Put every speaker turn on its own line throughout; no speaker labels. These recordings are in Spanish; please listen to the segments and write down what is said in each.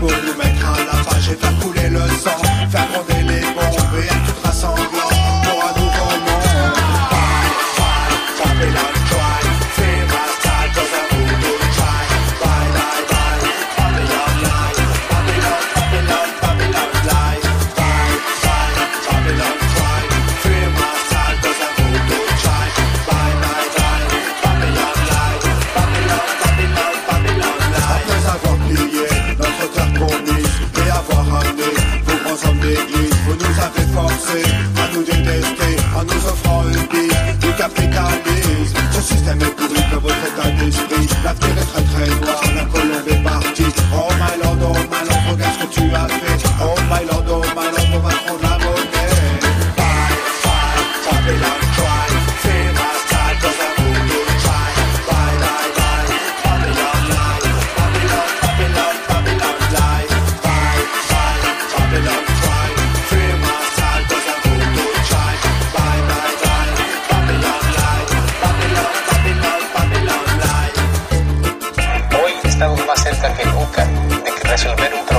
Boom. D'esprit. L'avenir est très très noir, la colombe est partie. Oh my lord, oh my lord, regarde ce que tu as fait.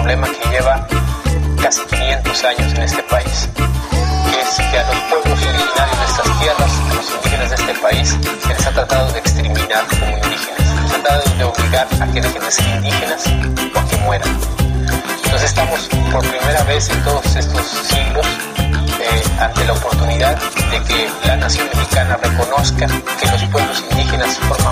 Problema que lleva casi 500 años en este país, que es que a los pueblos originarios de estas tierras, a los indígenas de este país, se les ha tratado de exterminar como indígenas, se les ha tratado de obligar a que dejen de ser indígenas o a que mueran. Entonces estamos por primera vez en todos estos siglos eh, ante la oportunidad de que la nación mexicana reconozca que los pueblos indígenas forman